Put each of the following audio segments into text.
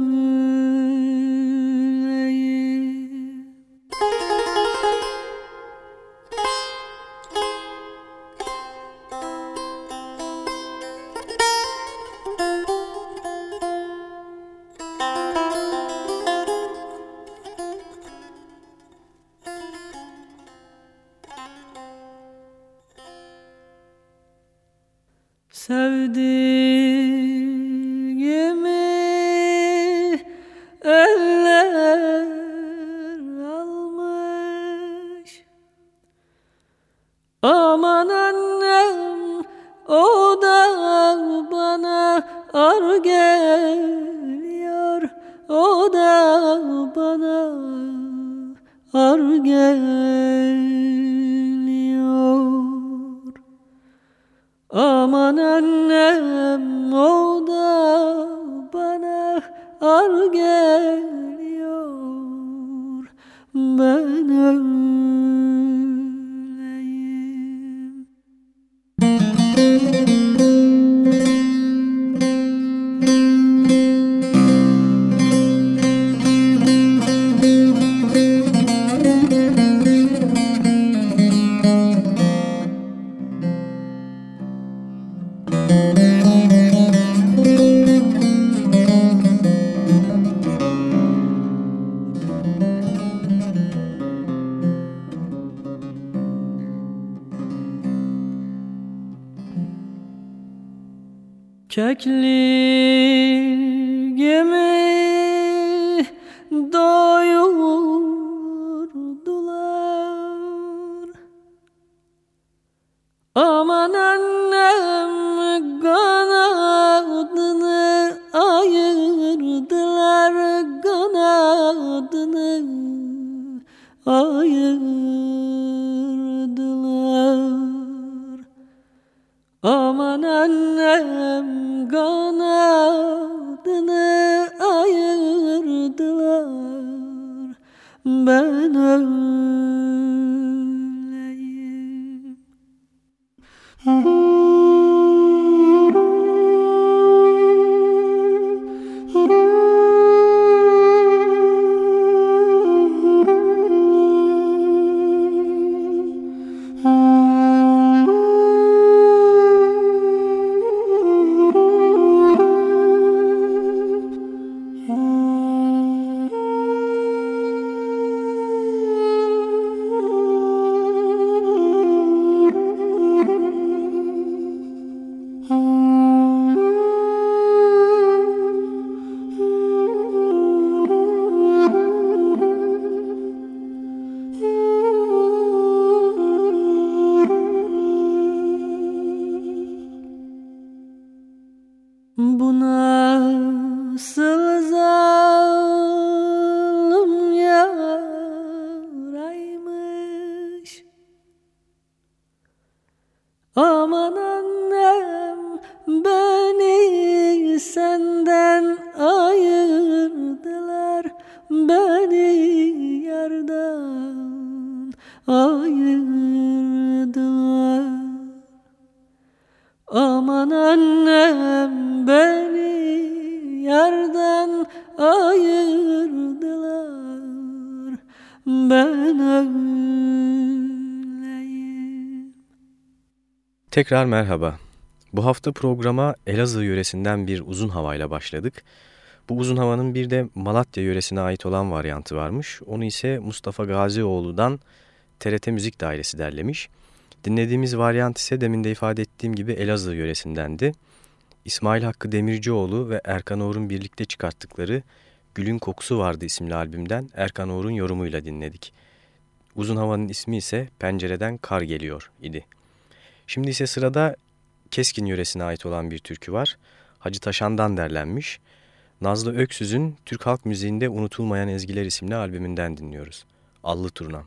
Ben Kekli gemi Tekrar merhaba. Bu hafta programa Elazığ yöresinden bir uzun havayla başladık. Bu uzun havanın bir de Malatya yöresine ait olan varyantı varmış. Onu ise Mustafa Gazioğlu'dan TRT Müzik Dairesi derlemiş. Dinlediğimiz varyant ise demin de ifade ettiğim gibi Elazığ yöresindendi. İsmail Hakkı Demircioğlu ve Erkan Oğur'un birlikte çıkarttıkları Gülün Kokusu Vardı isimli albümden Erkan Oğur'un yorumuyla dinledik. Uzun havanın ismi ise Pencereden Kar Geliyor idi. Şimdi ise sırada Keskin yöresine ait olan bir türkü var. Hacı Taşan'dan derlenmiş. Nazlı Öksüz'ün Türk halk müziğinde unutulmayan ezgiler isimli albümünden dinliyoruz. Allı Turnam.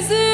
gözüm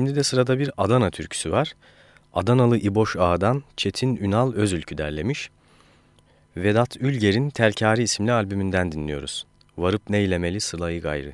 Şimdi de sırada bir Adana türküsü var. Adanalı İboş Ağa'dan Çetin Ünal Özülkü derlemiş. Vedat Ülger'in Telkari isimli albümünden dinliyoruz. Varıp neylemeli sılayı gayrı.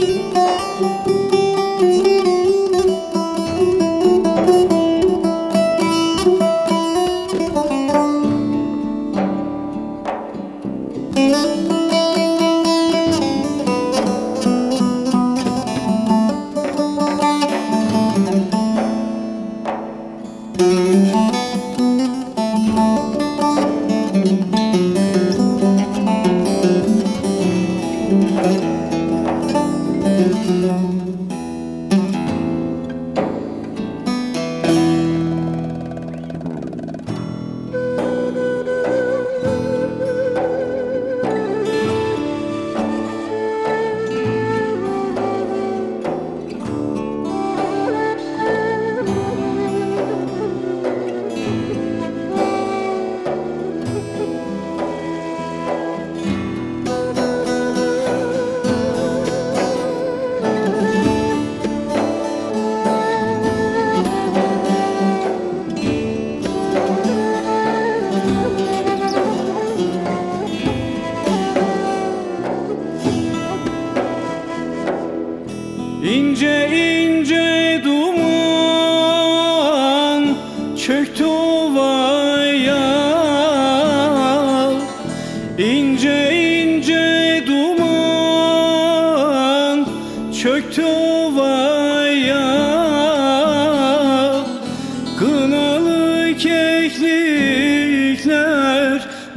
Música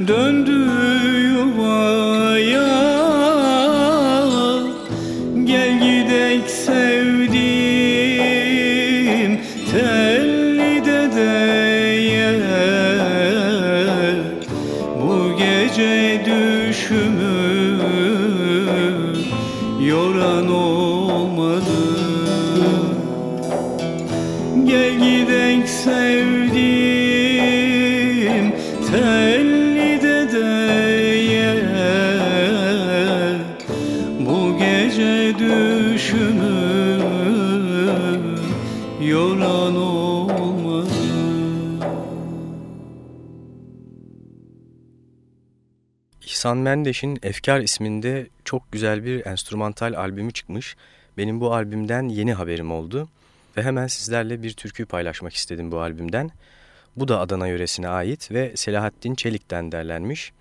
döndü İhsan Mendeş'in Efkar isminde çok güzel bir enstrümantal albümü çıkmış. Benim bu albümden yeni haberim oldu ve hemen sizlerle bir türkü paylaşmak istedim bu albümden. Bu da Adana yöresine ait ve Selahattin Çelik'ten derlenmiş.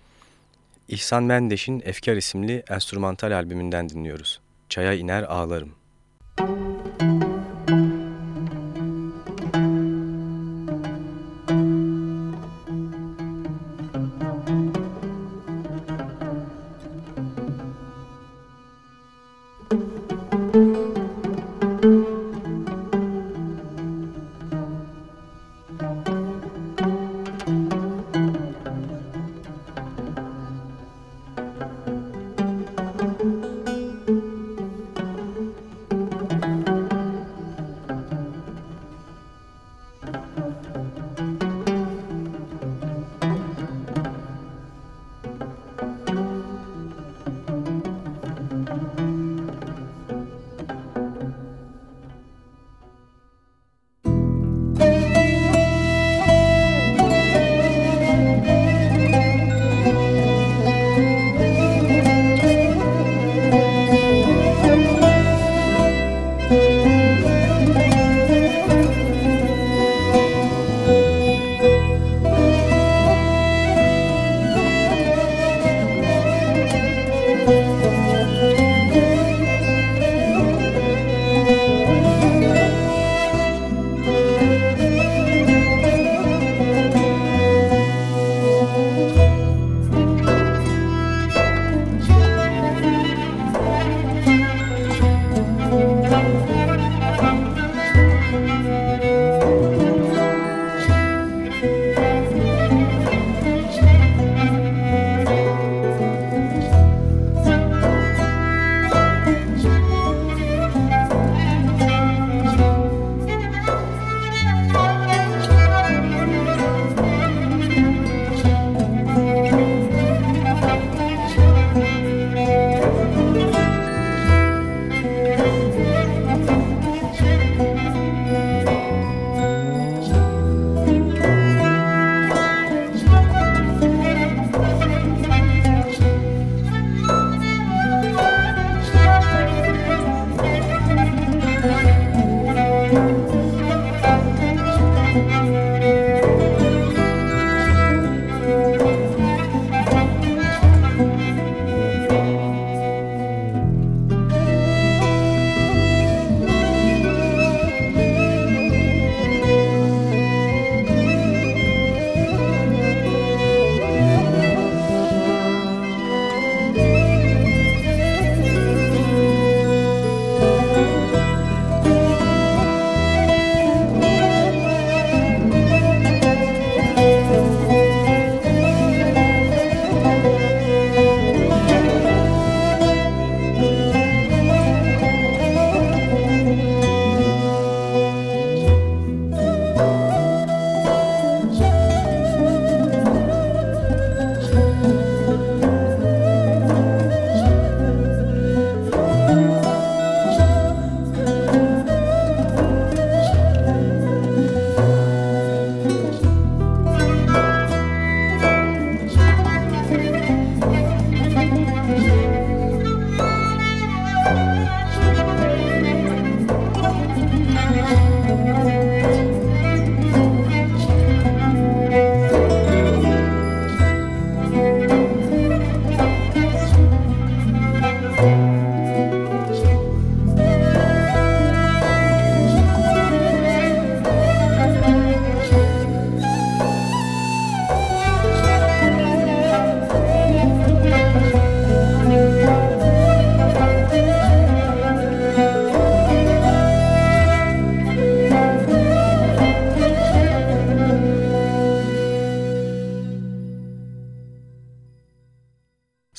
İhsan Mendeş'in Efkar isimli enstrümantal albümünden dinliyoruz. Çaya iner ağlarım.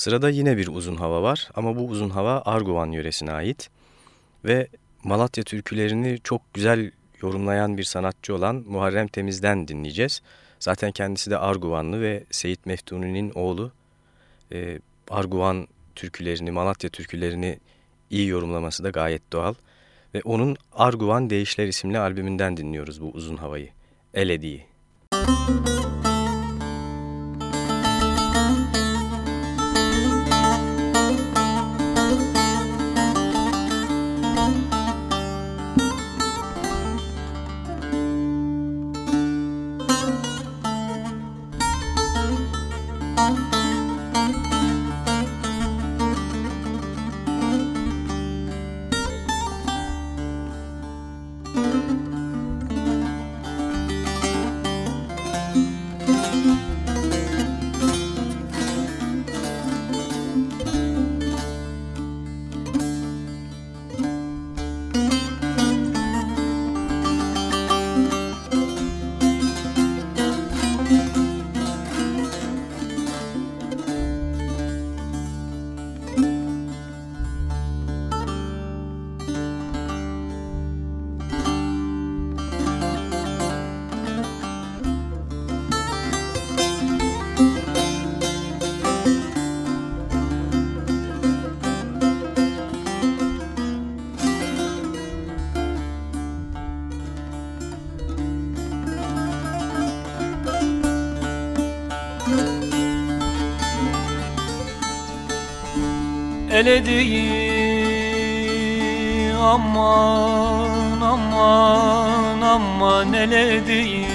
Sırada yine bir uzun hava var ama bu uzun hava Arguvan yöresine ait ve Malatya türkülerini çok güzel yorumlayan bir sanatçı olan Muharrem Temiz'den dinleyeceğiz. Zaten kendisi de Arguvanlı ve Seyit Meftuni'nin oğlu. Ee, Arguvan türkülerini, Malatya türkülerini iyi yorumlaması da gayet doğal. Ve onun Arguvan Değişler isimli albümünden dinliyoruz bu uzun havayı. Eledi'yi. Müzik Elediğim aman aman aman elediğim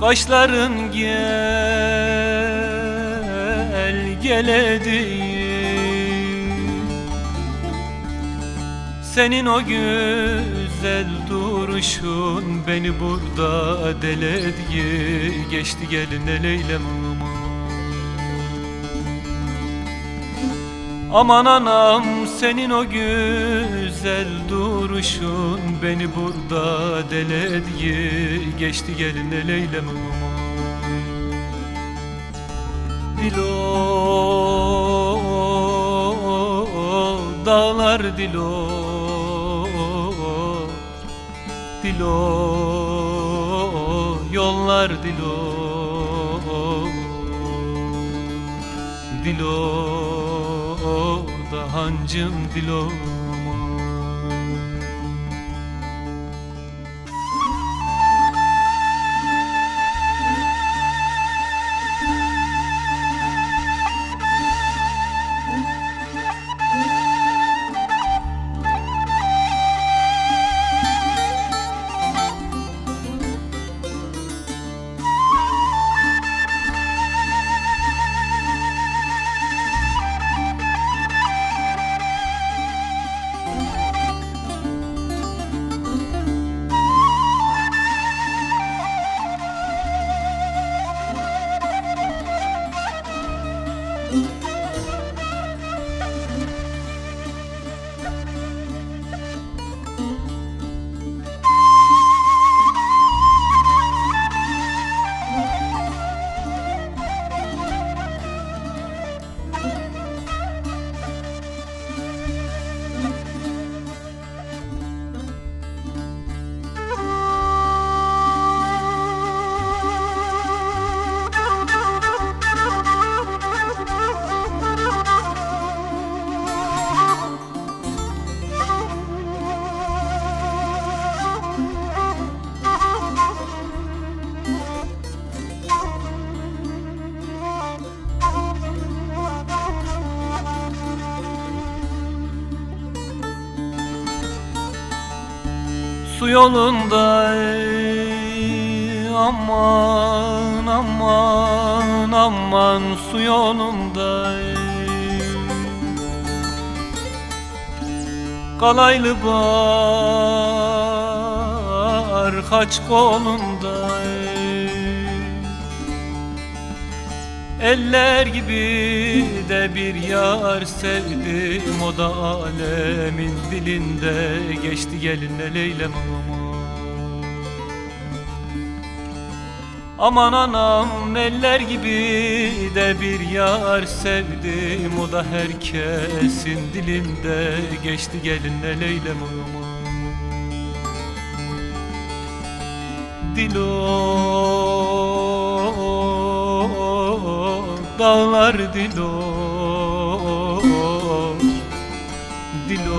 Kaşların gel gel Senin o güzel duruşun beni burada deledi Geçti gelin eleylem aman anam senin o güzel duruşun Beni burada deledi Geçti gelin eleylem aman Dilo dağlar dilo Dilo yollar dilo Dilo hancım dilo aman su yolunda. Kalaylı bar haç kolunda. Eller gibi de bir yar sevdim O da alemin dilinde Geçti gelinle Leylem aman Aman anam eller gibi de bir yar sevdim. O da herkesin dilinde Geçti gelinle Leylem aman Dilo dağlar dilo. Dilo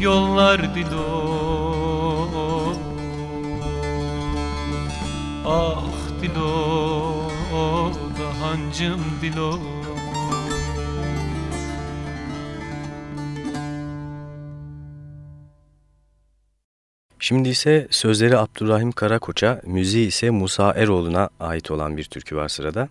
yollar dilo da hancım dilo Şimdi ise sözleri Abdurrahim Karakoç'a, müziği ise Musa Eroğlu'na ait olan bir türkü var sırada.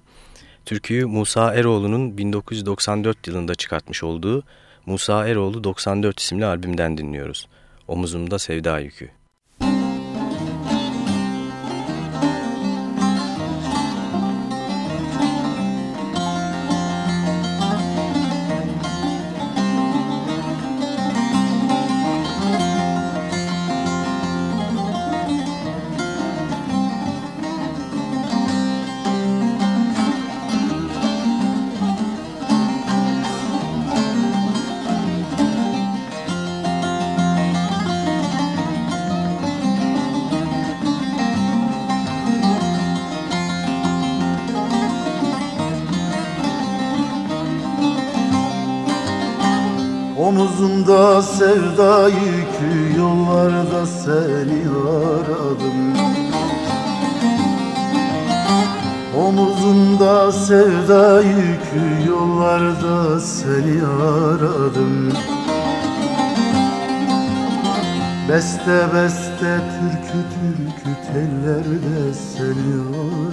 Türküyü Musa Eroğlu'nun 1994 yılında çıkartmış olduğu Musa Eroğlu 94 isimli albümden dinliyoruz. Omuzumda Sevda Yükü. Omuzumda sevda yükü yollarda seni aradım. Omuzunda sevda yükü yollarda seni aradım. Beste beste türkü türkü tellerde seni aradım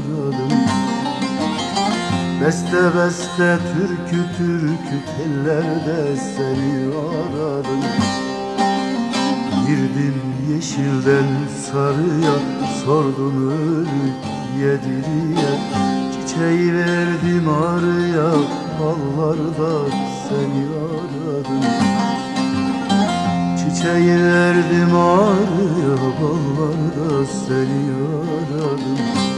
Beste beste türkü türkü tellerde seni aradım Girdim yeşilden sarıya sordum ölüp yediriye Çiçeği verdim arıya ballarda seni aradım. Çiçeği verdim arıya ballarda seni aradım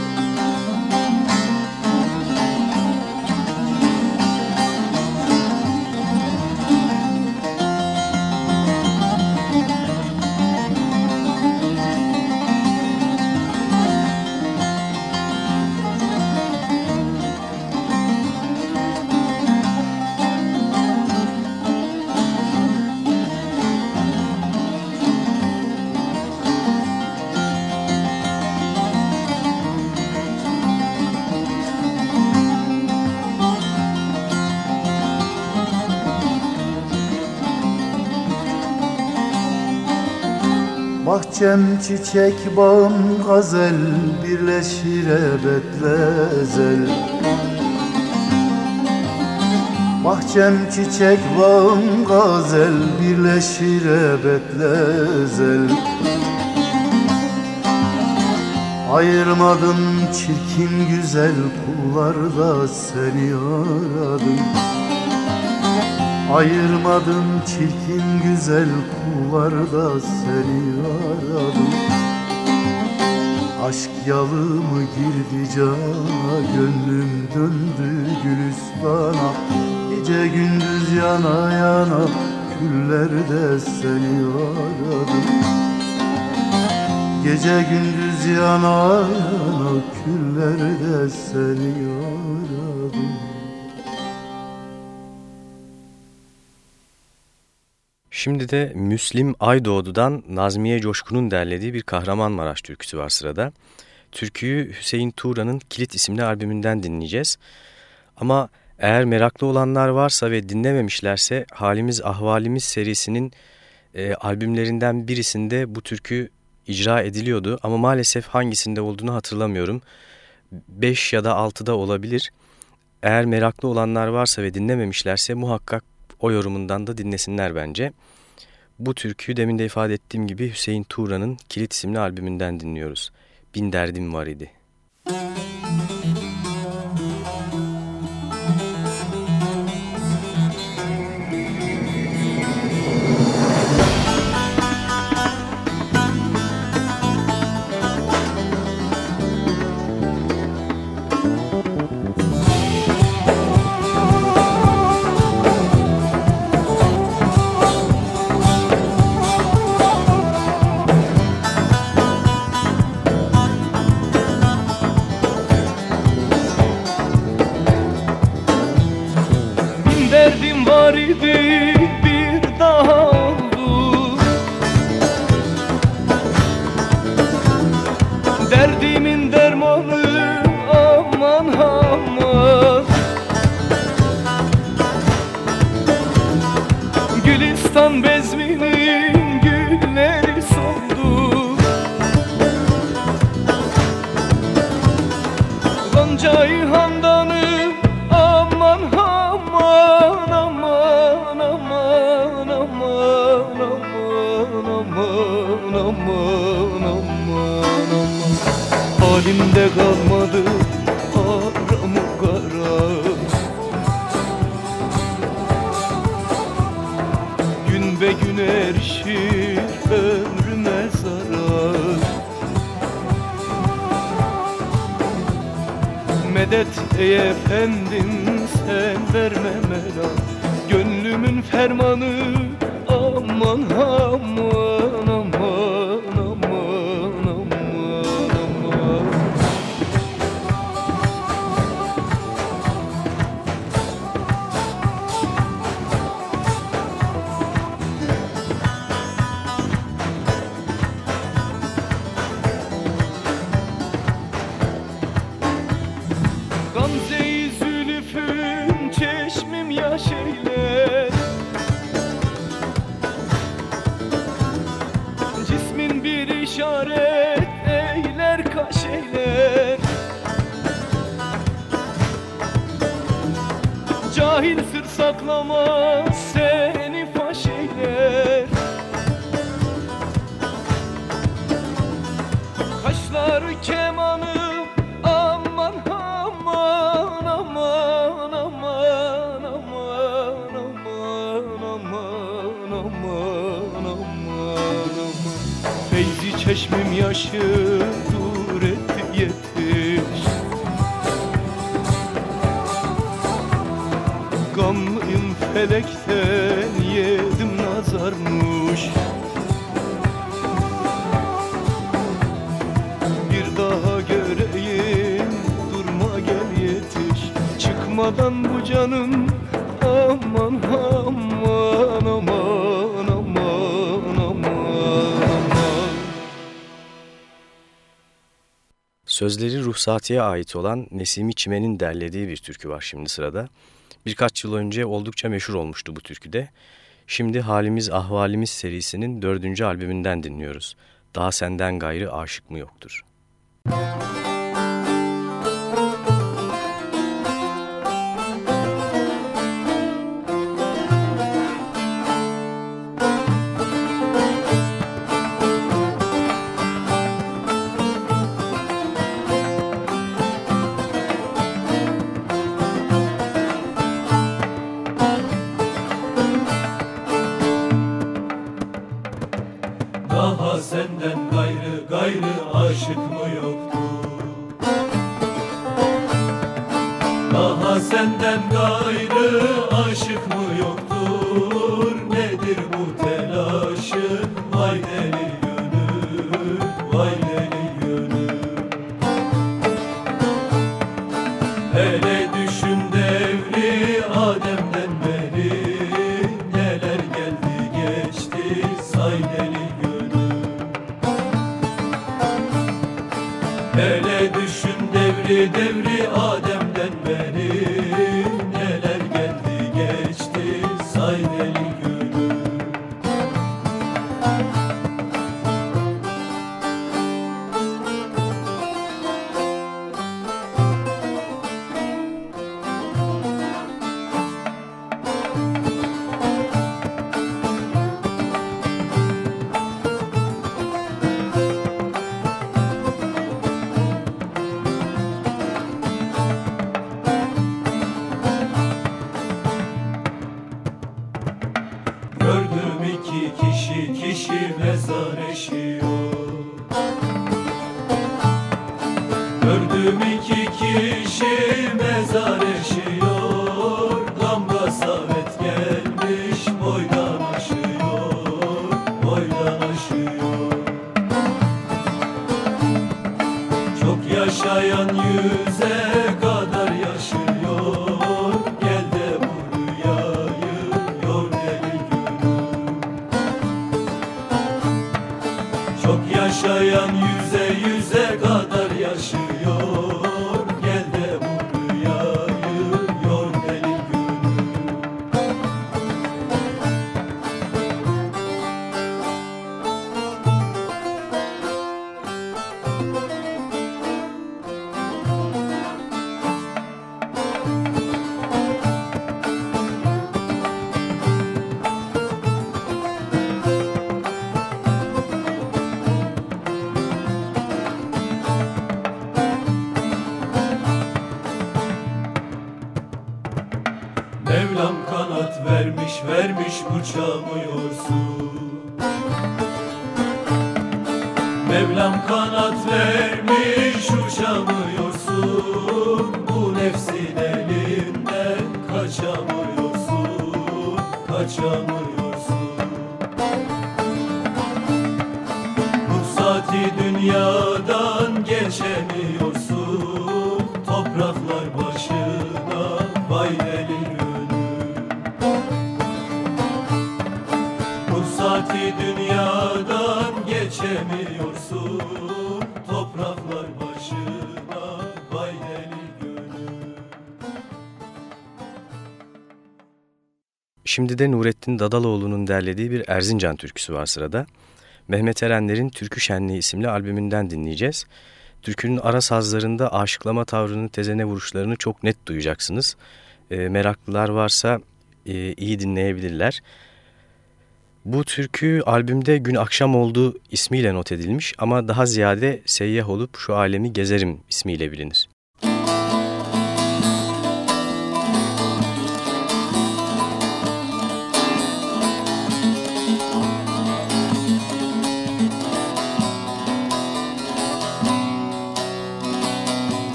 Bahçem çiçek bağım gazel Birleşir ebetle ezel. Bahçem çiçek bağım gazel Birleşir ebetle ezel. Ayırmadım çirkin güzel kullarda seni aradım Ayırmadım çirkin güzel kullarda seni aradım. Aşk yalı mı girdi cana Gönlüm döndü gülüstana Gece gündüz yana yana Küllerde seni aradım. Gece gündüz yana yana Küllerde seni aradım Şimdi de Müslim Aydoğdu'dan Nazmiye Coşkun'un derlediği bir Kahramanmaraş türküsü var sırada. Türküyü Hüseyin Tuğra'nın Kilit isimli albümünden dinleyeceğiz. Ama eğer meraklı olanlar varsa ve dinlememişlerse Halimiz Ahvalimiz serisinin e, albümlerinden birisinde bu türkü icra ediliyordu. Ama maalesef hangisinde olduğunu hatırlamıyorum. 5 ya da 6'da olabilir. Eğer meraklı olanlar varsa ve dinlememişlerse muhakkak o yorumundan da dinlesinler bence. Bu türküyü demin de ifade ettiğim gibi Hüseyin Tuğra'nın Kilit isimli albümünden dinliyoruz. Bin derdim var idi. ey efendim canım aman aman aman aman aman aman Sözleri Ruhsati'ye ait olan Nesimi Çimen'in derlediği bir türkü var şimdi sırada. Birkaç yıl önce oldukça meşhur olmuştu bu türküde. Şimdi Halimiz Ahvalimiz serisinin dördüncü albümünden dinliyoruz. Daha senden gayrı aşık mı yoktur? Müzik deminden beri vermiş bıçamıyorsun. Şimdi de Nurettin Dadaloğlu'nun derlediği bir Erzincan türküsü var sırada. Mehmet Erenler'in Türkü Şenliği isimli albümünden dinleyeceğiz. Türkünün ara sazlarında aşıklama tavrını, tezene vuruşlarını çok net duyacaksınız. E, meraklılar varsa e, iyi dinleyebilirler. Bu türkü albümde Gün Akşam Oldu ismiyle not edilmiş ama daha ziyade Seyyah olup şu alemi gezerim ismiyle bilinir.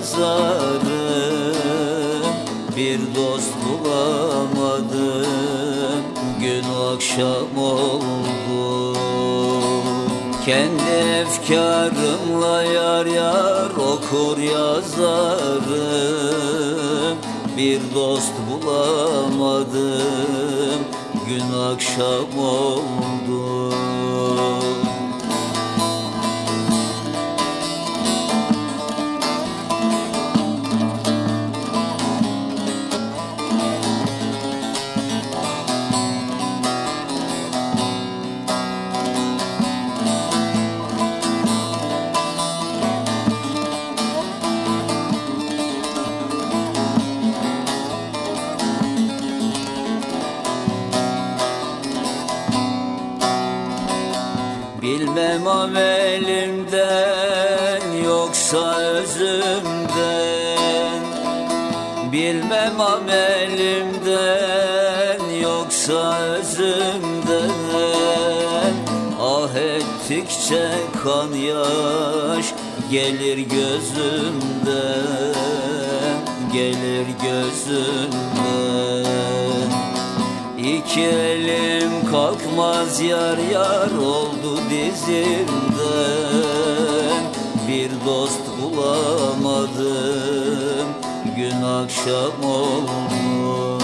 yazarım Bir dost bulamadım. Gün akşam oldu. Kendi efkarımla yar yar okur yazarım. Bir dost bulamadım. Gün akşam oldu Bilmem amelimden yoksa özümden. Bilmem amelimden yoksa özümden. Ah ettikçe kan yaş gelir gözümden Gelir gözümden İki elim kalkmaz yar yar oldu dizimden. Bir dost bulamadım gün akşam oldu.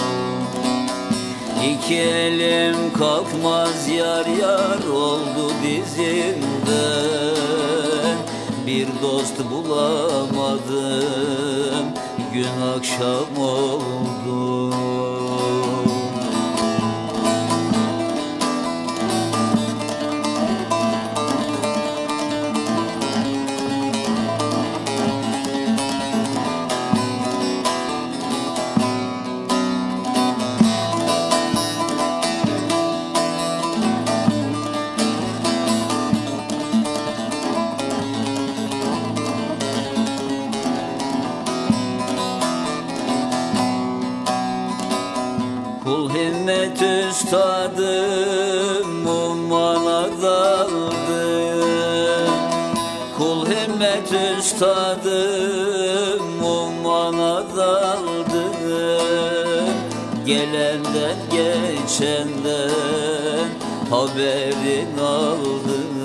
İki elim kalkmaz yar yar oldu dizimden. Bir dost bulamadım gün akşam oldu üstadım ummana daldım Kul himmet üstadım ummana daldım Gelenden geçenden haberin aldım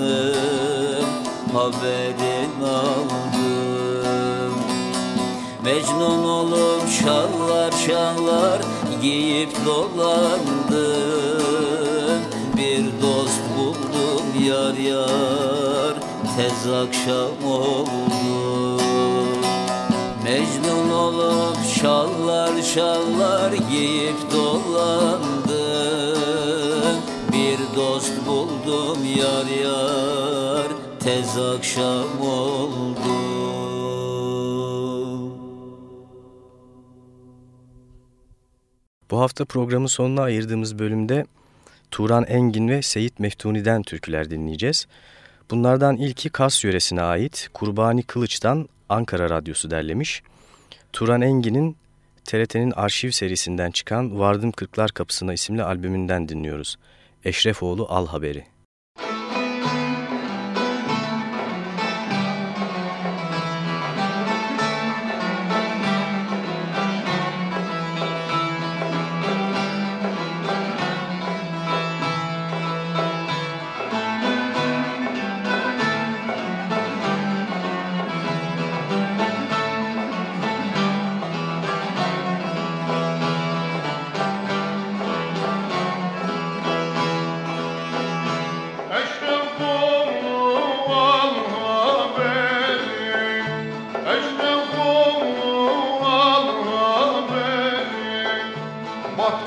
Haberin aldım Mecnun olup şallar şallar giyip dolandım. Bir dost buldum yar yar tez akşam oldu. Mecnun olup şallar şallar giyip dolandım. Bir dost buldum yar yar tez akşam oldu hafta programın sonuna ayırdığımız bölümde Turan Engin ve Seyit Meftuni'den türküler dinleyeceğiz. Bunlardan ilki Kars yöresine ait Kurbani Kılıç'tan Ankara Radyosu derlemiş. Turan Engin'in TRT'nin arşiv serisinden çıkan Vardım Kırklar Kapısına isimli albümünden dinliyoruz. Eşrefoğlu Al Haberi.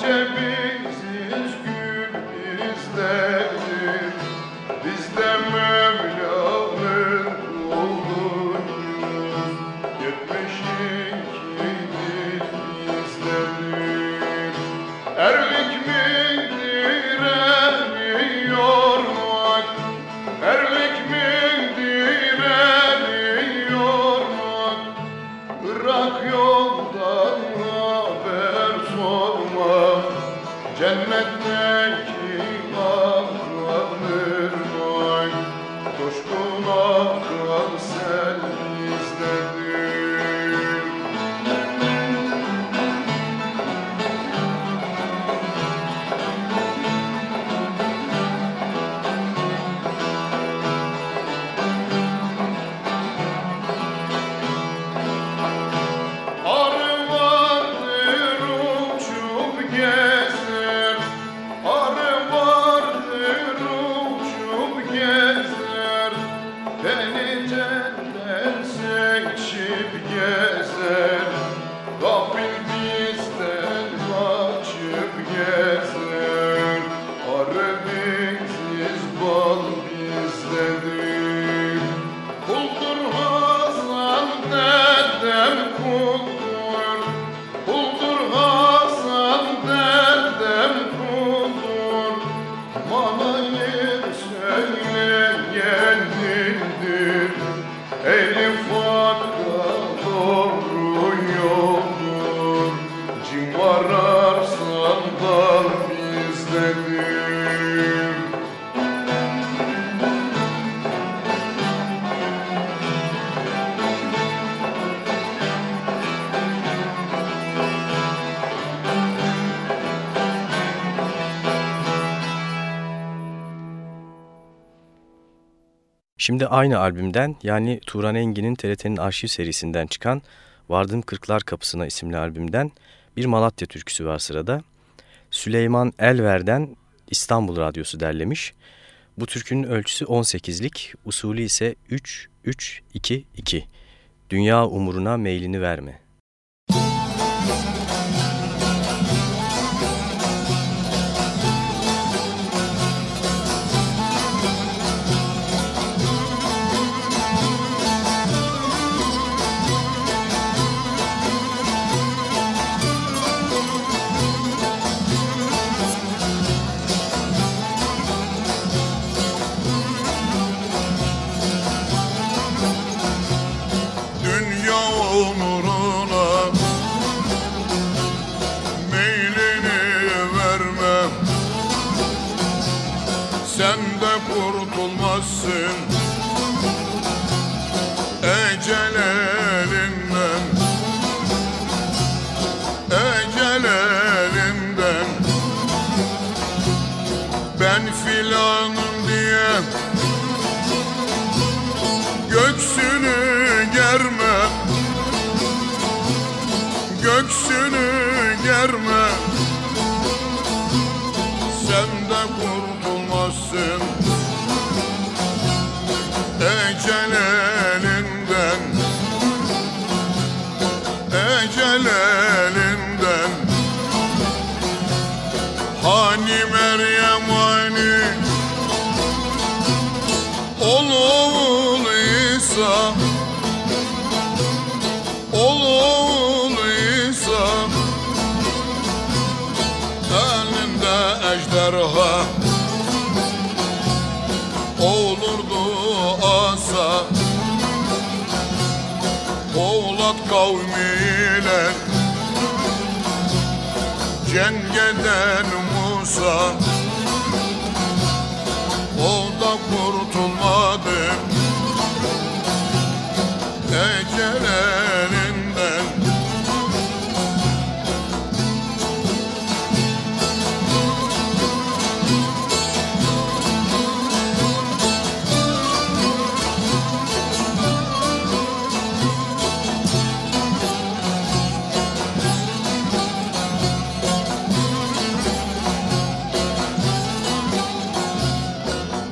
ciebie. Şimdi aynı albümden yani Turan Engin'in TRT'nin arşiv serisinden çıkan Vardım Kırklar Kapısına isimli albümden bir Malatya türküsü var sırada. Süleyman Elver'den İstanbul Radyosu derlemiş. Bu türkünün ölçüsü 18'lik, usulü ise 3-3-2-2. Dünya umuruna meylini verme. Angela. Kavmiyle. Cengeden Musa. O da kurtulmadı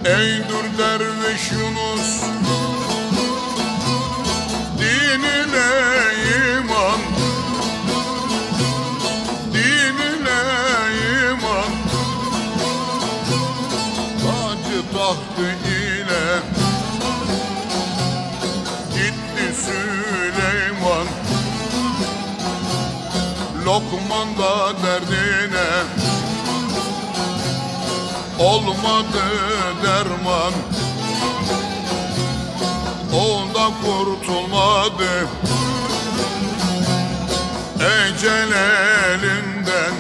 Ey dur derviş Yunus. Dinine iman. Dinine iman. Tacı tahtı ile Gitti Süleyman. Lokman da derdine olmadı derman. O da kurtulmadı Ecel elinden.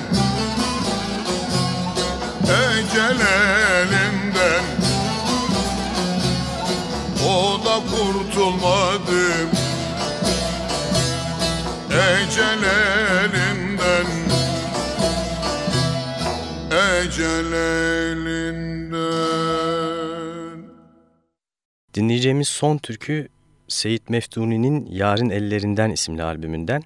Ecel elinden. O da kurtulmadı Ecel elinden. Ecel elinden. Dinleyeceğimiz son türkü Seyit Meftuni'nin Yarın Ellerinden isimli albümünden.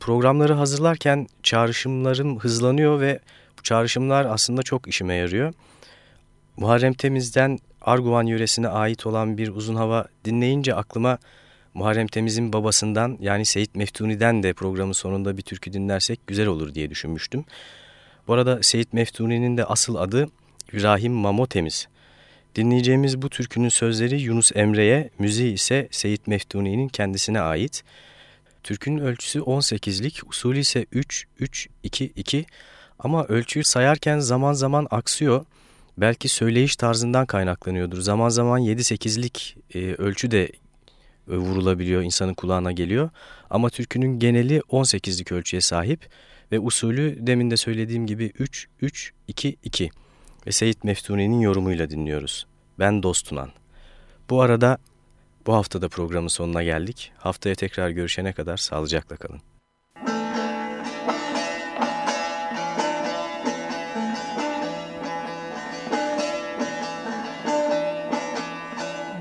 Programları hazırlarken çağrışımlarım hızlanıyor ve bu çağrışımlar aslında çok işime yarıyor. Muharrem Temiz'den Arguvan yöresine ait olan bir uzun hava dinleyince aklıma Muharrem Temiz'in babasından yani Seyit Meftuni'den de programın sonunda bir türkü dinlersek güzel olur diye düşünmüştüm. Bu arada Seyit Meftuni'nin de asıl adı İbrahim Mamo Temiz. Dinleyeceğimiz bu türkünün sözleri Yunus Emre'ye, müziği ise Seyit Meftuni'nin kendisine ait. Türkünün ölçüsü 18'lik, usulü ise 3-3-2-2 ama ölçüyü sayarken zaman zaman aksıyor. Belki söyleyiş tarzından kaynaklanıyordur. Zaman zaman 7-8'lik e, ölçü de e, vurulabiliyor, insanın kulağına geliyor. Ama türkünün geneli 18'lik ölçüye sahip ve usulü demin de söylediğim gibi 3-3-2-2 ve Seyit Meftuni'nin yorumuyla dinliyoruz. Ben Dostunan. Bu arada bu haftada programın sonuna geldik. Haftaya tekrar görüşene kadar sağlıcakla kalın.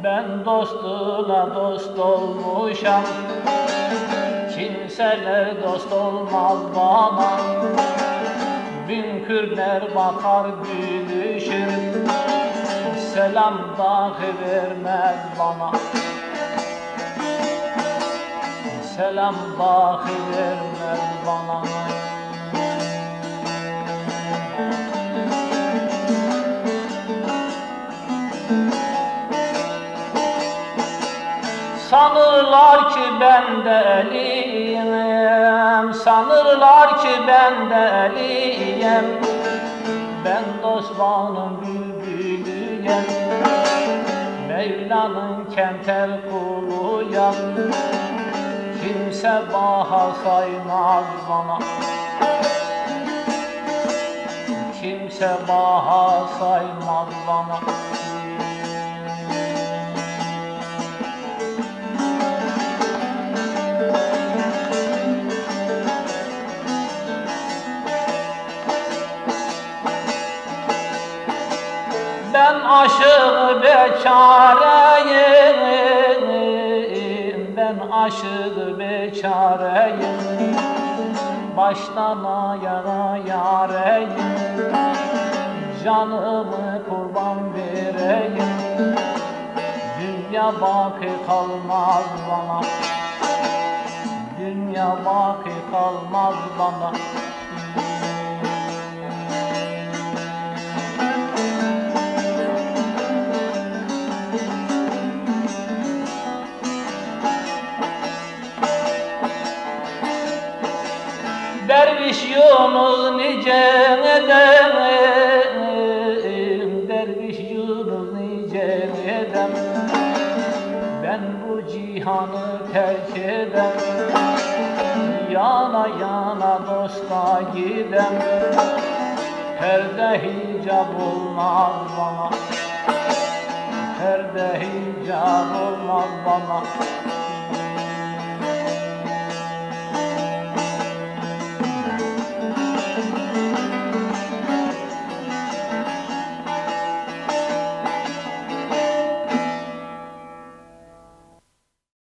Ben dostuna dost olmuşam Kimseler dost olmaz bana Bin kürler bakar gülüşür Selam dahi vermez bana. Selam dahi vermez bana Sanırlar ki ben deliyim Sanırlar ki ben deliyim Ben dostlarının bülbülüyüm Mevla'nın kenter kuluyum Kimse baha saymaz bana. Kimse baha saymaz bana aşık beçareyim. Ben aşık beçareyim. Baştan ayağa yareyim. Canımı kurban vereyim. Dünya baki kalmaz bana. Dünya baki kalmaz bana Yunus nice edem Derviş Yunus nice edem Ben bu cihanı terk edem Yana yana dosta gidem. Perde hicap olmaz bana Perde hicap olmaz bana